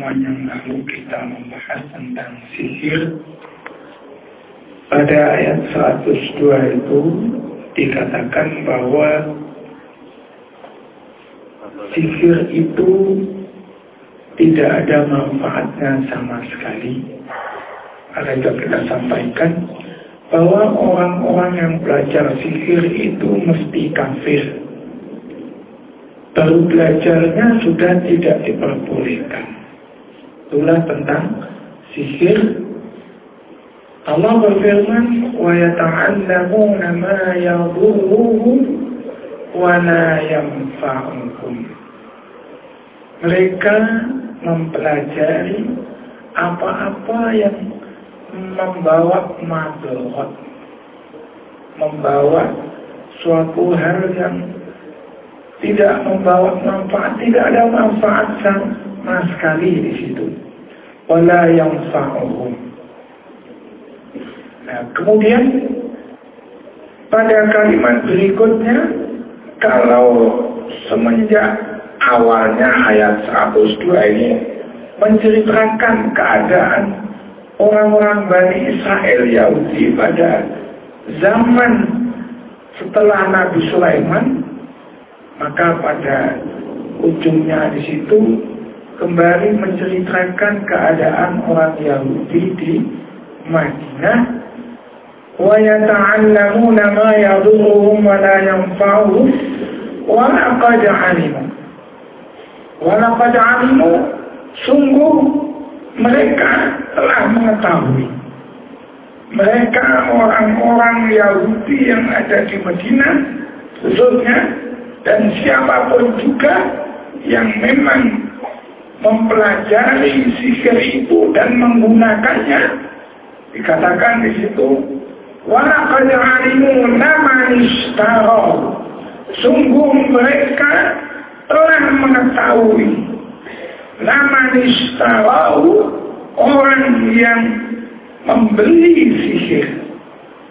pertemuan yang lalu kita membahas tentang sihir. Pada ayat 102 itu dikatakan bahwa sihir itu tidak ada manfaatnya sama sekali. Ada yang kita sampaikan bahwa orang-orang yang belajar sihir itu mesti kafir. Baru belajarnya sudah tidak diperbolehkan itulah tentang sihir. Allah berfirman wa yata'allamuna ma yadurruhum wa la yanfa'uhum mereka mempelajari apa-apa yang membawa madorot membawa suatu hal yang tidak membawa manfaat tidak ada manfaat sama sekali di situ. Wala yang fa'uhum. Nah, kemudian pada kalimat berikutnya, kalau semenjak awalnya ayat 102 ini menceritakan keadaan orang-orang Bani Israel Yahudi pada zaman setelah Nabi Sulaiman maka pada ujungnya di situ kembali menceritakan keadaan orang Yahudi di Madinah. Ma yadurruhum wa la yanfa'uhum wa wa laqad 'alimu sungguh mereka telah mengetahui. Mereka orang-orang Yahudi yang ada di Madinah khususnya dan siapa pun juga yang memang mempelajari sihir itu dan menggunakannya. Dikatakan di situ walaqad alimu nama sungguh mereka telah mengetahui nama orang yang membeli sihir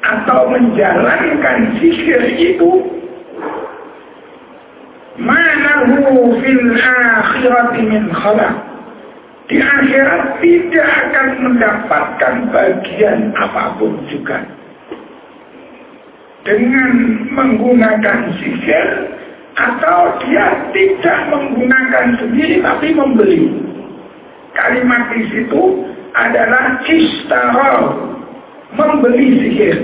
atau menjalankan sihir itu manahu fil akhirati min khalaq. Di akhirat tidak akan mendapatkan bagian apa pun juga. Dengan menggunakan sihir atau dia tidak menggunakan sendiri tapi membeli. Kalimat di situ adalah istarol, membeli sihir.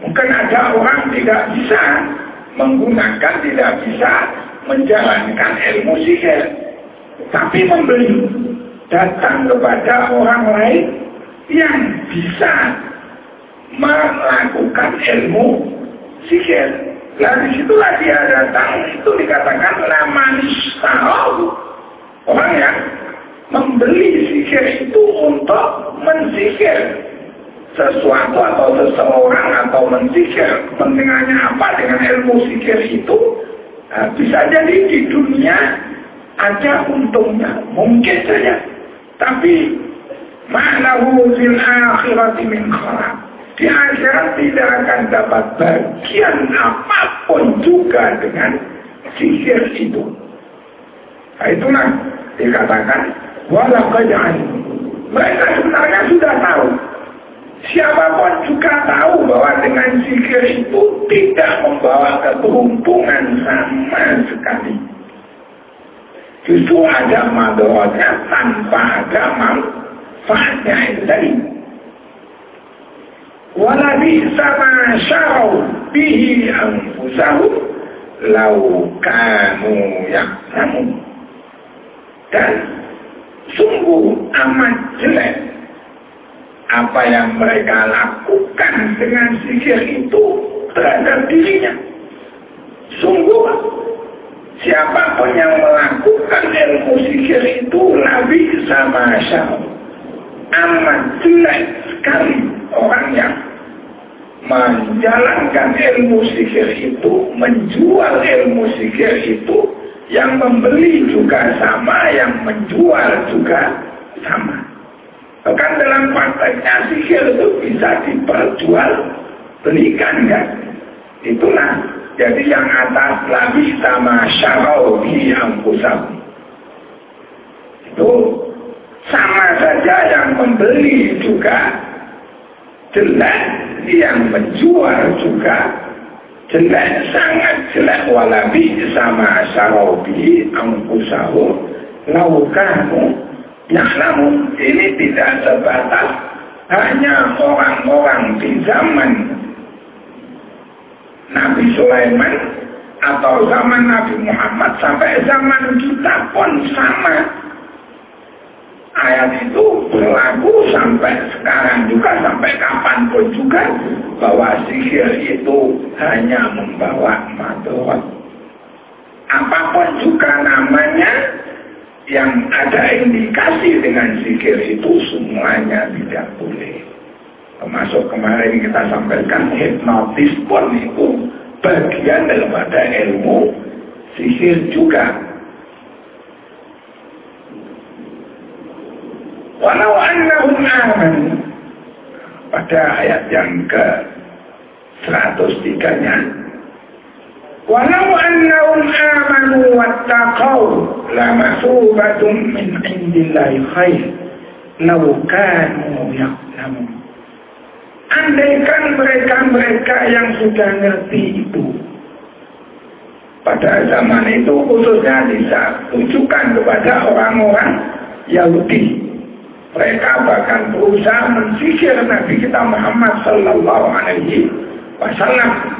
Mungkin ada orang tidak bisa menggunakan, tidak bisa menjalankan ilmu sihir. Tapi membeli. Datang kepada orang lain yang bisa melakukan ilmu sihir. Lalu di situlah dia datang, itu dikatakan nama nistarol. Orang yang membeli sihir itu untuk mensihir sesuatu atau seseorang atau mensihir kepentingannya apa dengan ilmu sihir itu nah, bisa jadi di dunia ada untungnya. Mungkin saja. Tapi ma'lahu fil akhirati min kharab di akhirat tidak akan dapat bagian apa pun juga dengan sihir itu. Nah, itulah dikatakan Walaqad Mereka sebenarnya sudah tahu. Siapa pun juga tahu bahwa dengan zikir itu tidak membawa keberuntungan sama sekali. Justru ada madorotnya tanpa ada manfaatnya itu tadi. Walabi sama syarau bihi lau kanu yaknamun. Dan sungguh amat jelek apa yang mereka lakukan dengan sihir itu terhadap dirinya. Sungguh siapa pun yang melakukan ilmu sihir itu lebih sama syahum. Amat jelek sekali orang yang menjalankan ilmu sihir itu, menjual ilmu sihir itu yang membeli juga sama, yang menjual juga sama. Bahkan dalam prakteknya sihir itu bisa diperjual belikan kan. Itulah. Jadi yang atas lagi sama syarau di pusat Itu sama saja yang membeli juga jelek, yang menjual juga jelek, sangat jelek walabi sama sarobi angkusahu laukamu namun ini tidak sebatas hanya orang-orang di zaman Nabi Sulaiman atau zaman Nabi Muhammad sampai zaman kita pun sama. Ayat itu berlaku sampai sekarang juga, sampai kapan pun juga, bahwa sihir itu hanya membawa madarat. Apa pun juga namanya, yang ada indikasi dengan sihir itu semuanya tidak boleh. Termasuk kemarin kita sampaikan hipnotis pun itu bagian daripada ilmu sihir juga. Walau annahum aman pada ayat yang ke 103 nya Walau annahum wattaqau lamasubatun min indillahi khair law kanu ya'lamun Andaikan mereka-mereka yang sudah ngerti itu pada zaman itu khususnya tujukan kepada orang-orang Yahudi. Mereka bahkan berusaha mensihir Nabi kita Muhammad Sallallahu Alaihi Wasallam.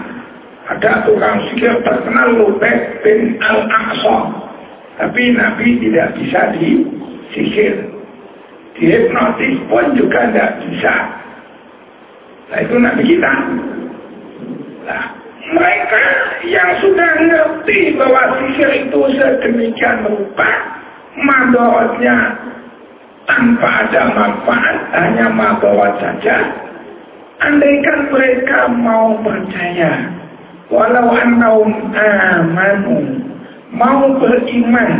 Ada tukang sihir terkenal Lubek bin Al-Aqsa. Tapi Nabi tidak bisa disihir. Dihipnotis pun juga tidak bisa. Nah itu Nabi kita. Nah, mereka yang sudah ngerti bahwa sihir itu sedemikian rupa, madorotnya tanpa ada manfaat, hanya madorot saja. Andaikan mereka mau percaya, walau annahum amanu, mau beriman,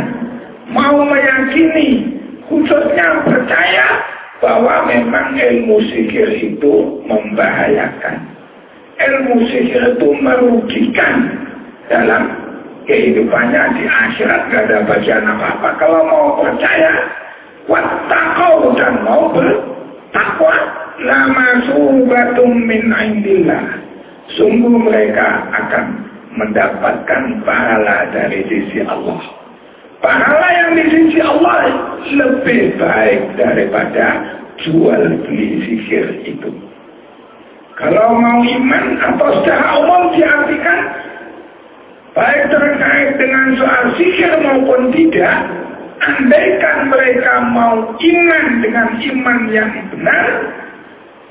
mau meyakini, khususnya percaya bahwa memang ilmu sihir itu membahayakan. Ilmu sihir itu merugikan dalam kehidupannya di akhirat gak ada bagian apa-apa. Kalau mau percaya, wattaqau dan mau bertakwa, lama subatum min indillah. Sungguh mereka akan mendapatkan pahala dari sisi Allah. Pahala yang di sisi Allah lebih baik daripada jual beli sihir itu. Kalau mau iman atau secara umum diartikan baik terkait dengan soal sihir maupun tidak, andaikan mereka mau iman dengan iman yang benar,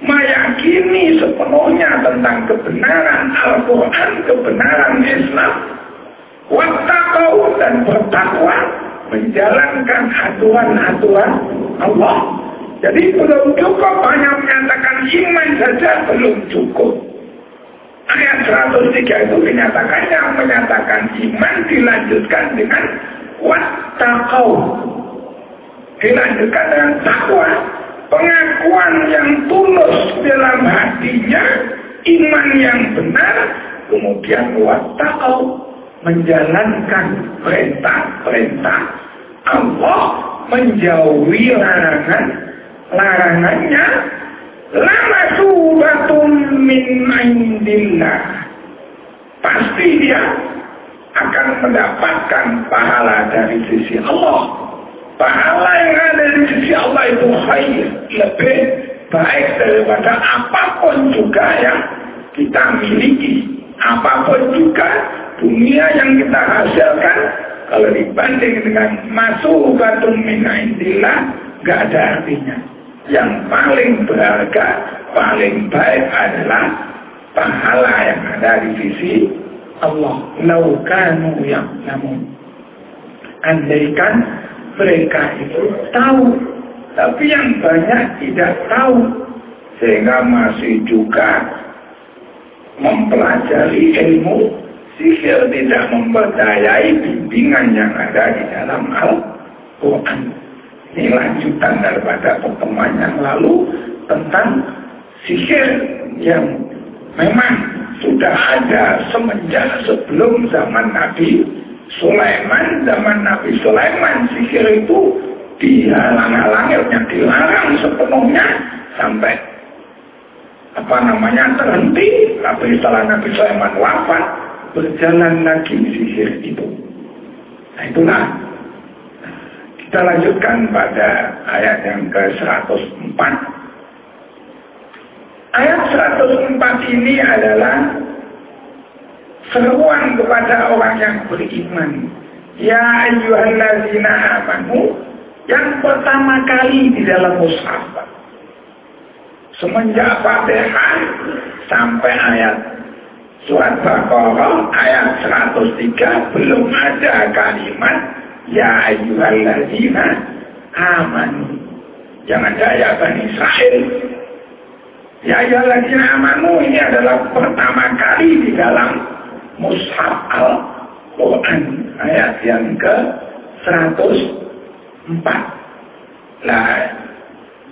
meyakini sepenuhnya tentang kebenaran Al-Quran, kebenaran Islam, Wattakau dan bertakwa menjalankan aturan-aturan Allah. Jadi belum cukup hanya menyatakan iman saja belum cukup. Ayat 103 itu dinyatakan yang menyatakan iman dilanjutkan dengan wattakau. Dilanjutkan dengan takwa. Pengakuan yang tulus dalam hatinya, iman yang benar, kemudian wattakau menjalankan perintah-perintah Allah menjauhi larangan larangannya. Lama subatum min indillah. Pasti dia akan mendapatkan pahala dari sisi Allah pahala yang ada di sisi Allah itu khair lebih baik daripada apa pun juga yang kita miliki. Apa pun juga dunia yang kita hasilkan kalau dibanding dengan masuk batum indillah gak ada artinya. Yang paling berharga paling baik adalah pahala yang ada di sisi Allah. Laukanu yang namun andaikan mereka itu tahu. Tapi yang banyak tidak tahu. Sehingga masih juga mempelajari ilmu. Sihir tidak mempercayai bimbingan yang ada di dalam Al-Quran. Ini lanjutan daripada pertemuan yang lalu tentang sihir yang memang sudah ada semenjak sebelum zaman Nabi Sulaiman. Zaman Nabi Sulaiman sihir itu dihalang-halangi, dilarang sepenuhnya sampai apa namanya terhenti. Tapi setelah Nabi Sulaiman wafat berjalan lagi sihir itu. Nah itulah. Kita lanjutkan pada ayat yang ke 104 ayat 104 ini adalah seruan kepada orang yang beriman ya ayyuhallazina amanu yang pertama kali di dalam mushaf Semenjak Fatihah sampai ayat surat Baqarah ayat 103 belum ada kalimat ya ayyuhalladzina amanu. Jangan ada ya Bani Israel. Ya ayyuhalladzina amanu ini adalah pertama kali di dalam mushaf Al-Quran ayat yang ke 104. Nah,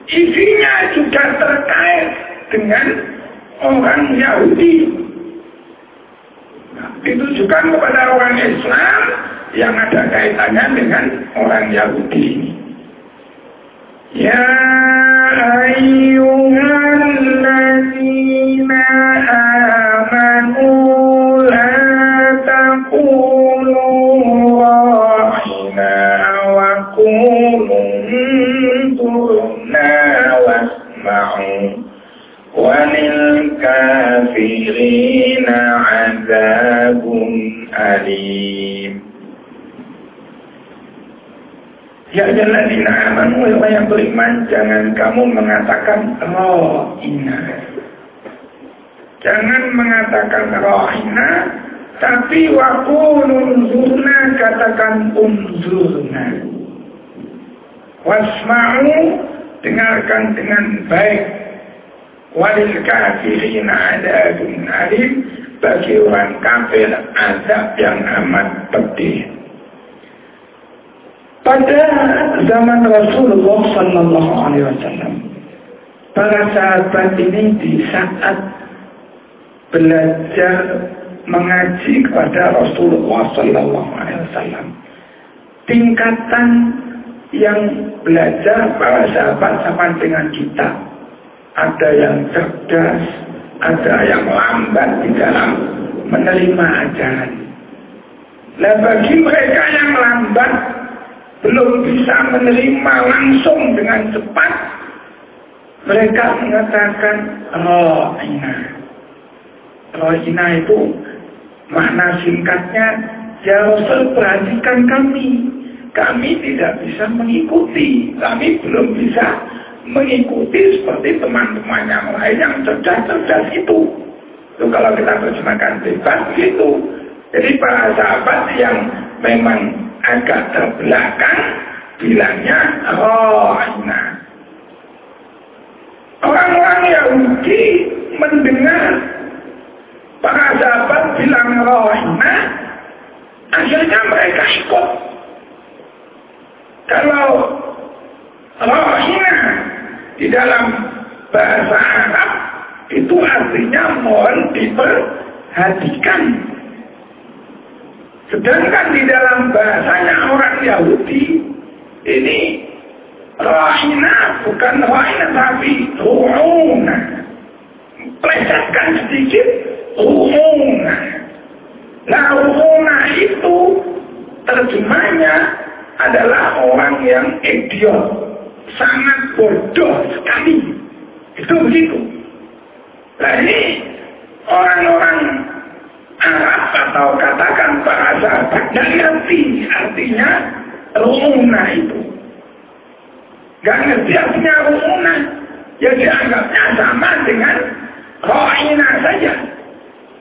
isinya juga terkait dengan orang Yahudi. Nah, juga kepada orang Islam yang ada kaitannya dengan orang Yahudi Ya kamu mengatakan rohina. Jangan mengatakan rohina, tapi waktu unzurna katakan unzurna. Wasma'u dengarkan dengan baik walil kafirin adabun alim bagi orang kafir azab yang amat pedih. Pada zaman Rasulullah Sallallahu Alaihi Wasallam, para sahabat ini di saat belajar mengaji kepada Rasulullah Sallallahu Alaihi Wasallam, tingkatan yang belajar para sahabat sama dengan kita ada yang cerdas, ada yang lambat di dalam menerima ajaran. Nah bagi mereka yang lambat belum bisa menerima langsung dengan cepat, mereka mengatakan rohina. Rohina itu makna singkatnya, ya Rasul perhatikan kami. Kami tidak bisa mengikuti, kami belum bisa mengikuti seperti teman-teman yang lain yang cerdas-cerdas itu. Itu kalau kita terjemahkan bebas begitu. Jadi para sahabat yang memang agak terbelakang bilangnya rohina. Orang-orang Yahudi mendengar para sahabat bilang rohina, akhirnya mereka ikut. Kalau rohina di dalam bahasa Arab itu artinya mohon diperhatikan. Sedangkan di dalam bahasanya orang Yahudi ini rohina bukan rohina tapi ruhuna. Plesetkan sedikit ruhuna. Nah ruhuna itu terjemahnya adalah orang yang idiot sangat bodoh sekali. Itu begitu. Nah ini orang-orang atau katakan bahasa tidak ngerti artinya rumuna itu. Gak ngerti artinya rumuna. Ya dianggapnya sama dengan rohina saja.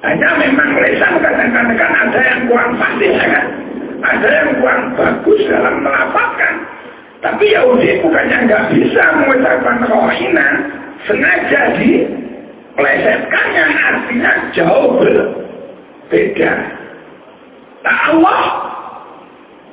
Hanya memang lesan kadang-kadang ada yang kurang pasti ya kan. Ada yang kurang bagus dalam melapatkan. Tapi Yahudi bukannya nggak bisa mengucapkan rohina, sengaja di plesetkannya artinya jauh berbeda. Nah Allah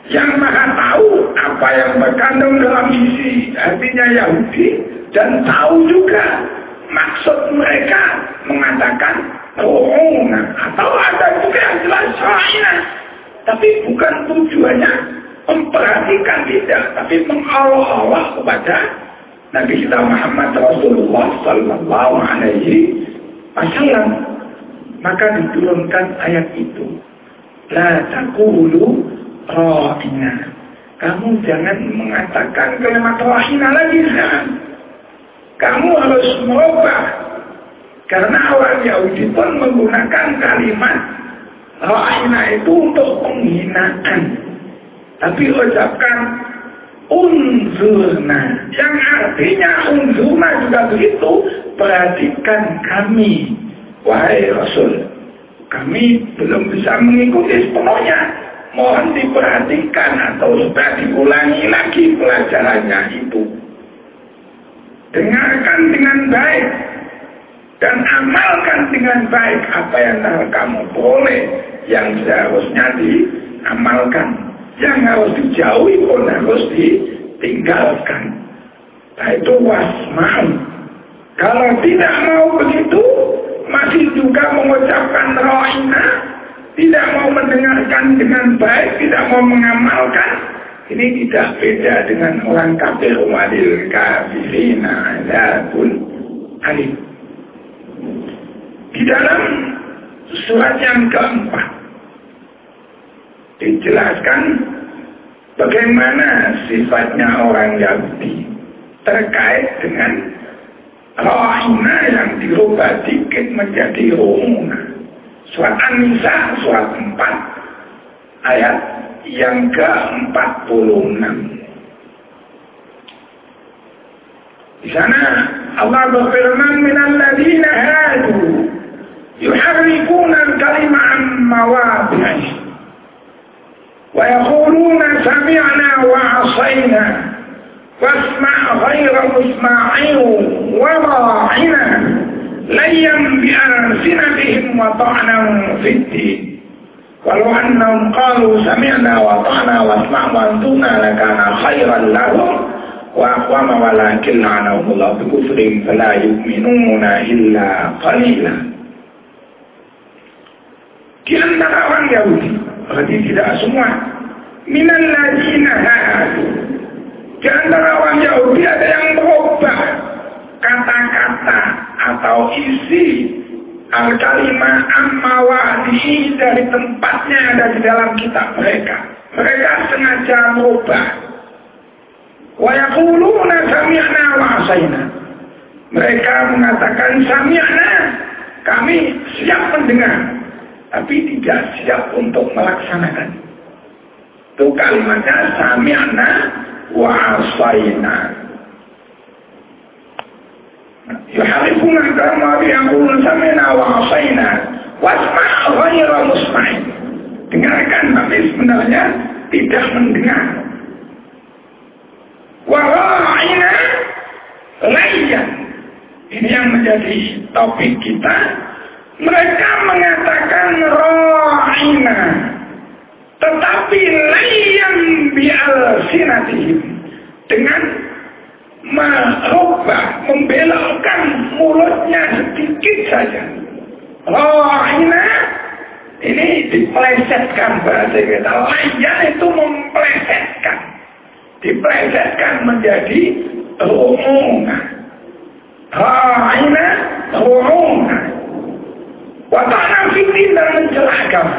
yang maha tahu apa yang berkandung dalam isi hatinya Yahudi dan tahu juga maksud mereka mengatakan rohina atau ada juga yang jelas rohina tapi bukan tujuannya memperhatikan tidak, tapi mengolok-olok kepada Nabi kita Muhammad Rasulullah Sallallahu Alaihi Wasallam. Maka diturunkan ayat itu. La takulu rohina. Kamu jangan mengatakan kalimat rohina lagi. Jangan. Kamu harus merubah. Karena orang Yahudi pun menggunakan kalimat rohina itu untuk penghinaan. Tapi ucapkan unzurna. Yang artinya unzurna juga begitu. Perhatikan kami. Wahai Rasul. Kami belum bisa mengikuti sepenuhnya. Mohon diperhatikan atau supaya diulangi lagi pelajarannya itu. Dengarkan dengan baik. Dan amalkan dengan baik apa yang kamu boleh. Yang seharusnya diamalkan yang harus dijauhi pun harus ditinggalkan. Nah itu wasman. Kalau tidak mau begitu, masih juga mengucapkan rohina, tidak mau mendengarkan dengan baik, tidak mau mengamalkan, ini tidak beda dengan orang kafir wadil kafirina pun alim. Di dalam surat yang keempat dijelaskan bagaimana sifatnya orang Yahudi terkait dengan Ro'ina yang dirubah dikit menjadi ru'una. Surat An-Nisa surat 4 ayat yang ke-46. Di sana Allah berfirman minalladzina hadu yuharrifuna al-kalima wa yaquluna sami'na wa 'asayna واسمع غير مسمع وراعنا ليا بألسنتهم وطعنا في الدين ولو أنهم قالوا سمعنا وطعنا واسمع وانظرنا لكان خيرا لهم وأقوم ولكن لعنهم الله بكفرهم فلا يؤمنون إلا قليلا Di antara orang Yahudi Berarti tidak. Minan ladina hadu. Di antara orang Yahudi ada yang berubah kata-kata atau isi al-kalimah ammawadi dari tempatnya ada di dalam kitab mereka. Mereka sengaja merubah. Wa sami'na wa. Mereka mengatakan sami'na, kami siap mendengar tapi tidak siap untuk melaksanakan. Itu kalimatnya sami'na wa asaina. Yuharifuna kama yaqulun sami'na wa asaina wasma' ghayra musma'in. Dengarkan tapi sebenarnya tidak mendengar. Wa ra'ina. Ini yang menjadi topik kita mereka mengatakan rohina. Tetapi layang bial sinatihim. Dengan merubah, membelokkan mulutnya sedikit saja. Rohina ini diplesetkan bahasa kita. Layan itu memplesetkan. Diplesetkan menjadi rumungan. Rohina, rumungan. Wata'na fitin dan mencela agama.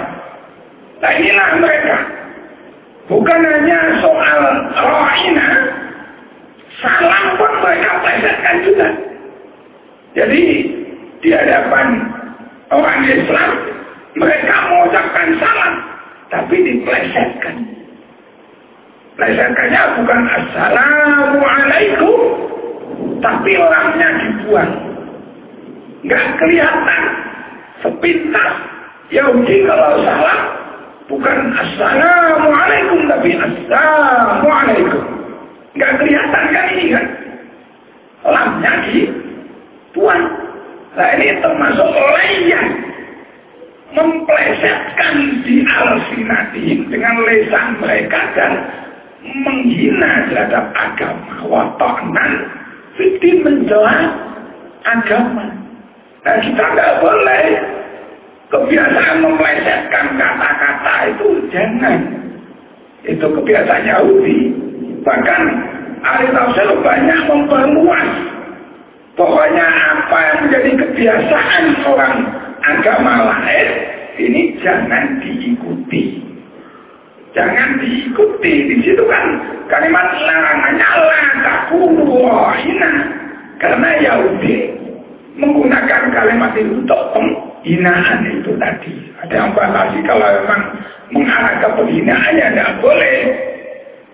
Nah inilah mereka. Bukan hanya soal rohina, salam pun mereka plesetkan juga. Jadi di hadapan orang Islam, mereka mengucapkan salam, tapi diplesetkan. Plesetkannya bukan Assalamualaikum, tapi orangnya dibuang. Nggak kelihatan sepintas Yahudi kalau salah bukan Assalamualaikum tapi Assalamualaikum. Nggak kelihatan kan ini kan? Lamnya di tuan. Nah ini termasuk layan memplesetkan di alsinatihim dengan lesan mereka dan menghina terhadap agama. Watonan fitin menjelaskan agama. Dan kita nggak boleh kebiasaan memplesetkan kata-kata itu jangan. Itu kebiasaan Yahudi. Bahkan ahli tafsir banyak memperluas. Pokoknya apa yang menjadi kebiasaan orang agama lain, ini jangan diikuti. Jangan diikuti. Di situ kan kalimat larangannya la takulu hina. Karena Yahudi menggunakan kalimat itu untuk penghinaan itu tadi. Ada yang batasi kalau memang mengarah ke penghinaannya tidak boleh.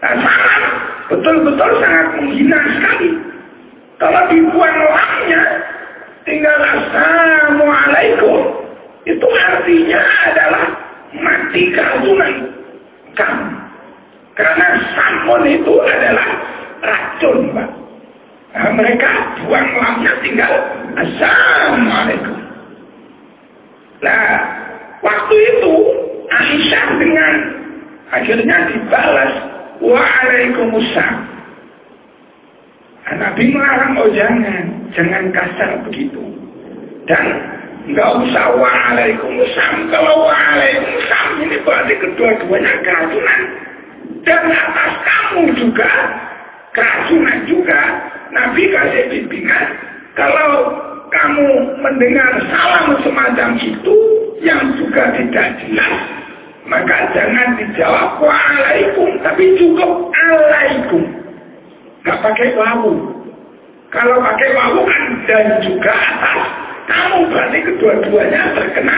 Nah, sangat betul-betul sangat menghina sekali. Kalau dibuang lamnya, tinggal Assalamualaikum. Itu artinya adalah mati keracunan kamu. Karena samun itu adalah racun, Pak. Nah, mereka buang lamnya tinggal Assalamualaikum. Nah, waktu itu Aisyah dengan akhirnya dibalas Waalaikumsalam. Nabi melarang, oh jangan, jangan kasar begitu. Dan nggak usah waalaikumsalam. Kalau waalaikumsalam ini berarti kedua-duanya keracunan. Dan atas kamu juga keracunan juga. Nabi kasih bimbingan. Kalau kamu mendengar salam semacam itu yang juga tidak jelas, maka jangan dijawab waalaikum, tapi cukup alaikum. Gak pakai wawu. Kalau pakai wawu kan dan juga atas, kamu berarti kedua-duanya terkena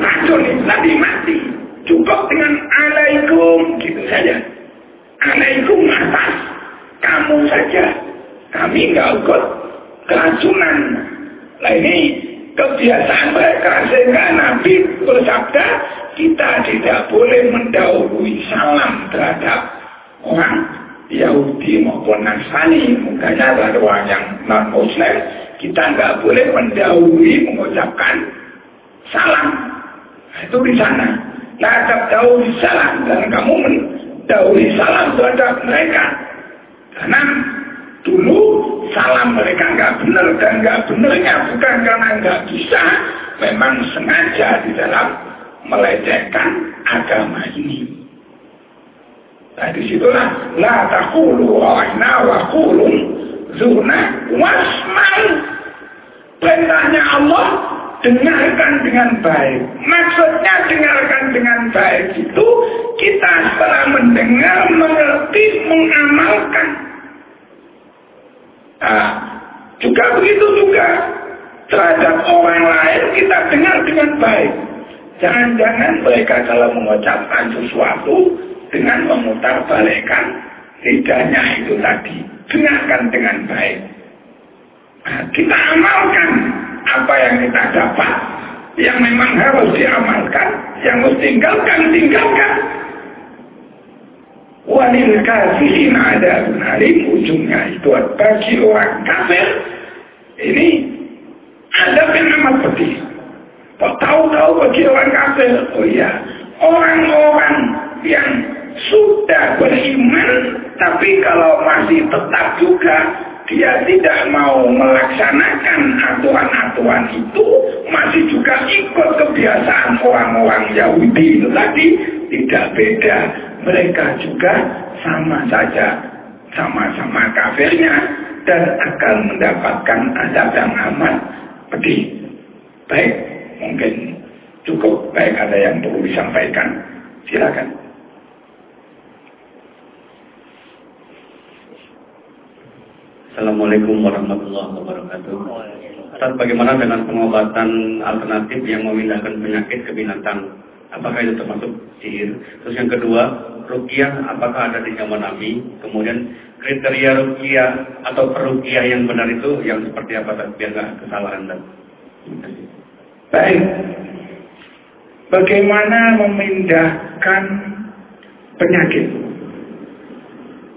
racun tadi mati. Cukup dengan alaikum gitu saja. Alaikum atas, kamu saja. Kami nggak ikut keracunan. Nah ini kebiasaan mereka. Sehingga Nabi bersabda kita tidak boleh mendahului salam terhadap orang Yahudi maupun Nasrani. Mukanya adalah orang yang non Muslim kita nggak boleh mendahului mengucapkan salam. Nah, itu di sana. Nah dahului salam. Dan kamu mendahului salam terhadap mereka. Karena dulu salam mereka nggak benar dan nggak benarnya bukan karena nggak bisa, memang sengaja di dalam melecehkan agama ini. Nah di situlah la takulu wa'ina wa kulun zuna wasmal. Perintahnya Allah dengarkan dengan baik. Maksudnya dengarkan dengan baik itu kita setelah mendengar, mengerti, mengamalkan. Nah, juga begitu juga terhadap orang lain kita dengar dengan baik. Jangan-jangan mereka kalau mengucapkan sesuatu dengan memutar balikan lidahnya itu tadi. Dengarkan dengan baik. Nah, kita amalkan apa yang kita dapat. Yang memang harus diamalkan. Yang harus tinggalkan, tinggalkan. Walil kafirin ada menarik ujungnya itu bagi orang kafir ini ada yang amat pedih. Kok tahu-tahu bagi orang kafir? Oh iya, orang-orang yang sudah beriman tapi kalau masih tetap juga dia tidak mau melaksanakan aturan-aturan itu masih juga ikut kebiasaan orang-orang Yahudi itu tadi tidak beda mereka juga sama saja sama-sama kafirnya dan akan mendapatkan azab yang amat pedih. Baik, mungkin cukup baik ada yang perlu disampaikan. Silakan. Assalamualaikum warahmatullahi wabarakatuh. Ustaz, bagaimana dengan pengobatan alternatif yang memindahkan penyakit ke binatang? Apakah itu termasuk sihir? Terus yang kedua, rukiah apakah ada di zaman Nabi? Kemudian kriteria rukiah atau perukiah yang benar itu yang seperti apa? Biar nggak kesalahan dan. Baik. Bagaimana memindahkan penyakit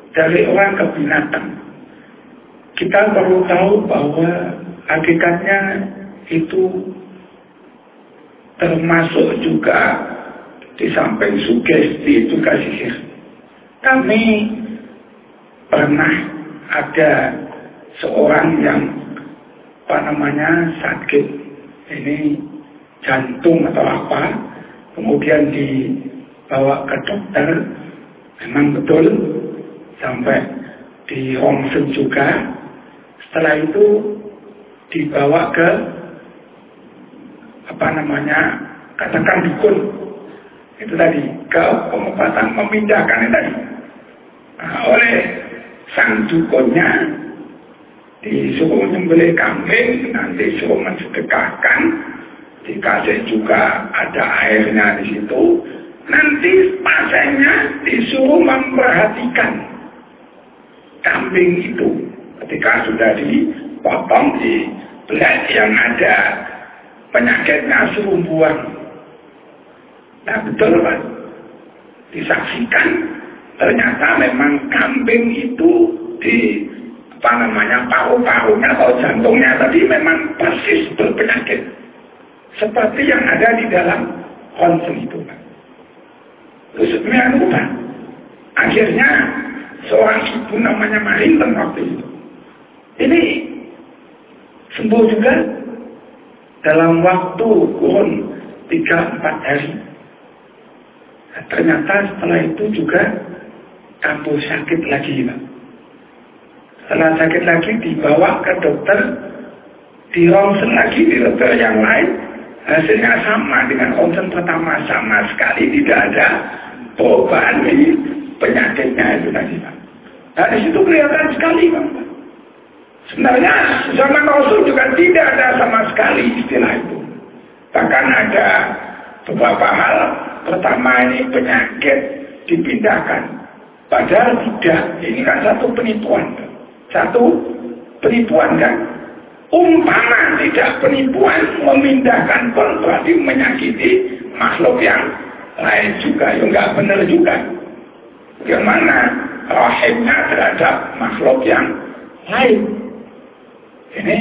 dari orang ke binatang? Kita perlu tahu bahwa hakikatnya itu termasuk juga di samping sugesti juga sihir. Kami pernah ada seorang yang apa namanya sakit ini jantung atau apa, kemudian dibawa ke dokter, Memang betul sampai di Hongsen juga. Setelah itu dibawa ke apa namanya katakan dukun. Itu tadi ke pengobatan memindahkan itu tadi. Nah, oleh sang dukunnya disuruh menyembelih kambing nanti suruh mensedekahkan dikasih juga ada airnya di situ nanti pasiennya disuruh memperhatikan kambing itu. Ketika sudah dipotong di belah yang ada penyakitnya suruh buang nah betul Pak disaksikan ternyata memang kambing itu di apa namanya paru-parunya atau jantungnya tadi memang persis berpenyakit seperti yang ada di dalam konsen itu Pak. Terus lupa. Akhirnya seorang ibu namanya Marinten waktu itu. Ini sembuh juga dalam waktu kurun 3-4 hari. Nah, ternyata setelah itu juga kambuh sakit lagi Pak. Setelah sakit lagi dibawa ke dokter, dirongsen lagi di dokter yang lain, hasilnya sama dengan konsen pertama sama sekali tidak ada perubahan di penyakitnya itu tadi Pak. Nah di situ kelihatan sekali Pak. Sebenarnya zaman Rasul juga tidak ada sama sekali istilah itu. Bahkan ada beberapa hal. Pertama ini penyakit dipindahkan. Padahal tidak. Ini kan satu penipuan. Satu penipuan kan. Umpama tidak penipuan memindahkan pun berarti menyakiti makhluk yang lain juga. Ya nggak benar juga. Bagaimana rahimnya terhadap makhluk yang lain. Ini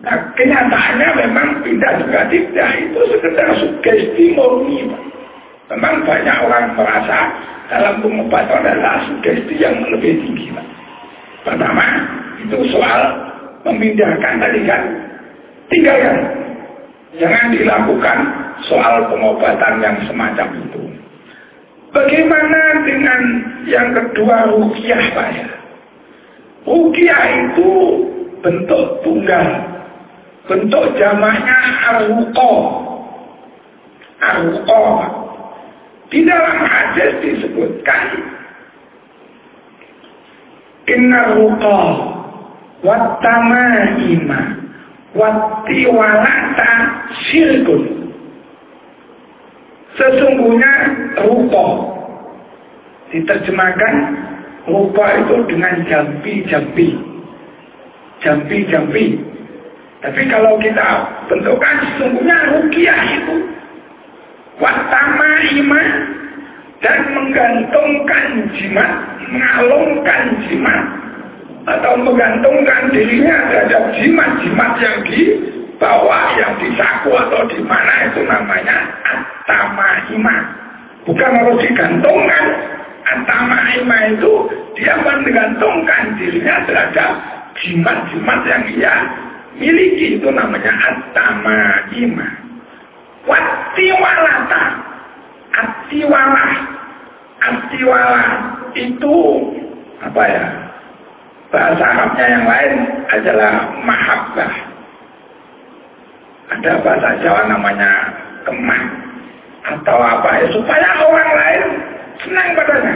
nah, kenyataannya memang pindah juga tidak. Itu sekedar sugesti murni. Memang banyak orang merasa dalam pengobatan adalah sugesti yang lebih tinggi. Pertama, itu soal memindahkan tadi kan tinggalkan jangan dilakukan soal pengobatan yang semacam itu bagaimana dengan yang kedua rukiah Pak ya rukiah itu bentuk tunggal bentuk jamaknya arhuqo arhuqo di dalam hadis disebutkan. Inna ruqah watamaima watiwalata syirkun. Sesungguhnya rupa. Diterjemahkan rupa itu dengan jampi-jampi jampi-jampi tapi kalau kita bentukkan sesungguhnya rukiah itu watamaima dan menggantungkan jimat mengalungkan jimat atau menggantungkan dirinya terhadap jimat-jimat yang di bawah, yang di saku atau di mana itu namanya atamahima. Bukan harus digantungkan. Atamahima itu dia menggantungkan dirinya terhadap jimat-jimat yang ia miliki itu namanya atamahima. Watiwalata. Atiwalah. Atiwalah itu apa ya? Bahasa Arabnya yang lain adalah mahabbah. Ada bahasa Jawa namanya kemah atau apa ya supaya orang lain senang padanya.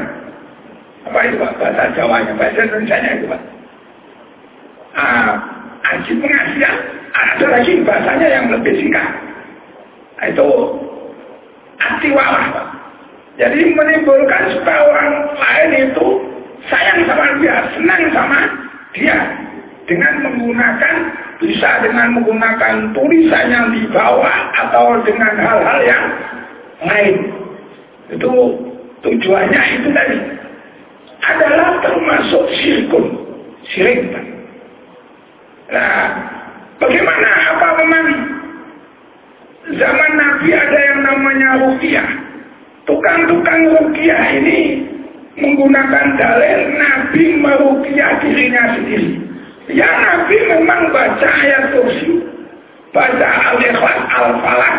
Apa itu? Bahasa Jawanya, bahasa Indonesia itu. Ah, aji pengasihan. Ada lagi bahasanya yang lebih singkat. Itu atiwalah Pak. Jadi menimbulkan supaya orang lain itu sayang sama dia, senang sama dia dengan menggunakan bisa dengan menggunakan tulisan yang dibawa atau dengan hal-hal yang lain. Itu tujuannya itu tadi adalah termasuk sirkun, sirik. Nah, bagaimana apa memang zaman Nabi ada yang namanya rukiah. Tukang-tukang rukiah ini menggunakan dalil Nabi merukiah dirinya sendiri. Ya Nabi memang baca ayat kursi, baca al-ikhlas, al-falak,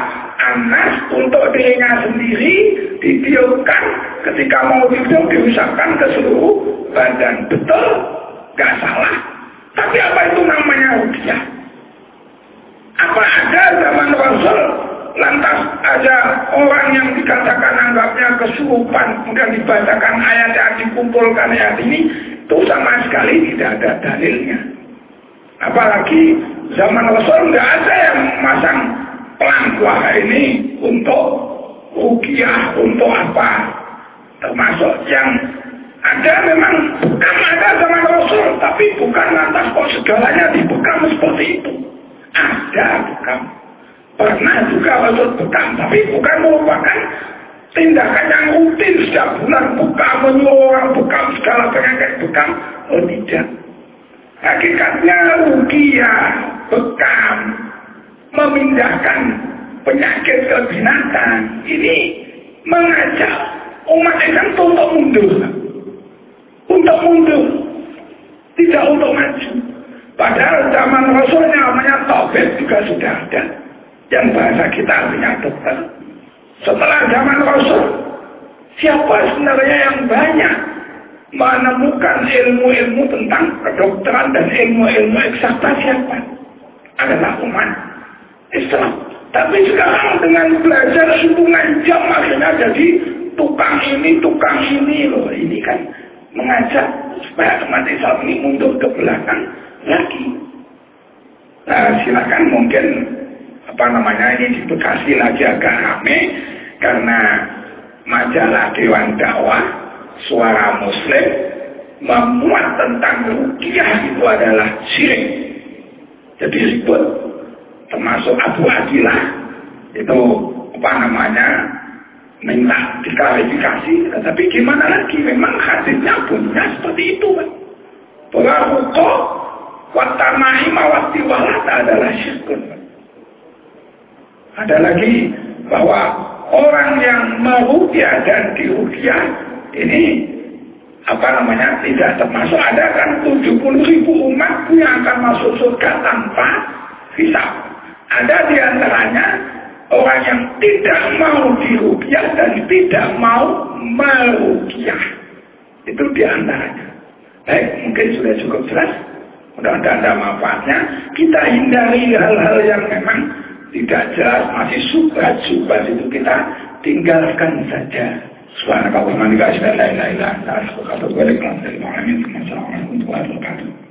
panas untuk dirinya sendiri ditiupkan ketika mau tidur diusapkan ke seluruh badan betul gak salah tapi apa itu namanya rukyah apa ada zaman Rasul? Lantas ada orang yang dikatakan anggapnya kesurupan kemudian dibacakan ayat yang dikumpulkan ayat ini itu sama sekali tidak ada dalilnya. Apalagi zaman Rasul nggak ada yang masang pelang kuah ini untuk rukiah untuk apa? Termasuk yang ada memang ada zaman Rasul tapi bukan lantas kok segalanya dibekam seperti itu. Ada bukan. Pernah juga Rasul bekam tapi bukan merupakan tindakan yang rutin. Setiap bulan buka menyuruh orang bekam segala penyakit bekam oh tidak. Hakikatnya rukiah bekam memindahkan penyakit ke binatang. Ini mengajak umat Islam untuk mundur untuk mundur tidak untuk maju. Padahal zaman Rasulnya namanya Taufik juga sudah ada. Yang bahasa kita artinya dokter setelah zaman Rasul siapa sebenarnya yang banyak menemukan ilmu-ilmu tentang kedokteran dan ilmu-ilmu eksakta siapa? Adalah umat Islam. Tapi sekarang dengan belajar hitungan jam akhirnya jadi tukang ini, tukang ini loh. Ini kan mengajak supaya umat Islam ini mundur ke belakang lagi. Nah silakan mungkin apa namanya ini di Bekasi lagi agak rame karena majalah Dewan Dakwah Suara Muslim memuat tentang rukiah itu adalah syirik. Jadi ribut termasuk Abu Adilah itu apa namanya minta diklarifikasi. Tapi gimana lagi? Memang hadisnya punya seperti itu kan bahwa hukum watamahi mawati walata adalah syirkun ada lagi bahwa orang yang merupiah dan dirupiah ini apa namanya tidak termasuk. Ada kan 70 ribu umat yang akan masuk surga tanpa hisab. Ada di antaranya orang yang tidak mau dirugiah dan tidak mau merugiah. Itu di antaranya. Baik, mungkin sudah cukup jelas. Mudah-mudahan ada manfaatnya. Kita hindari hal-hal yang memang tidak jelas, masih subhat-subhat itu kita tinggalkan saja. Subhanallah wa bihamdika asyhadu an la ilaha illa warahmatullahi wabarakatuh.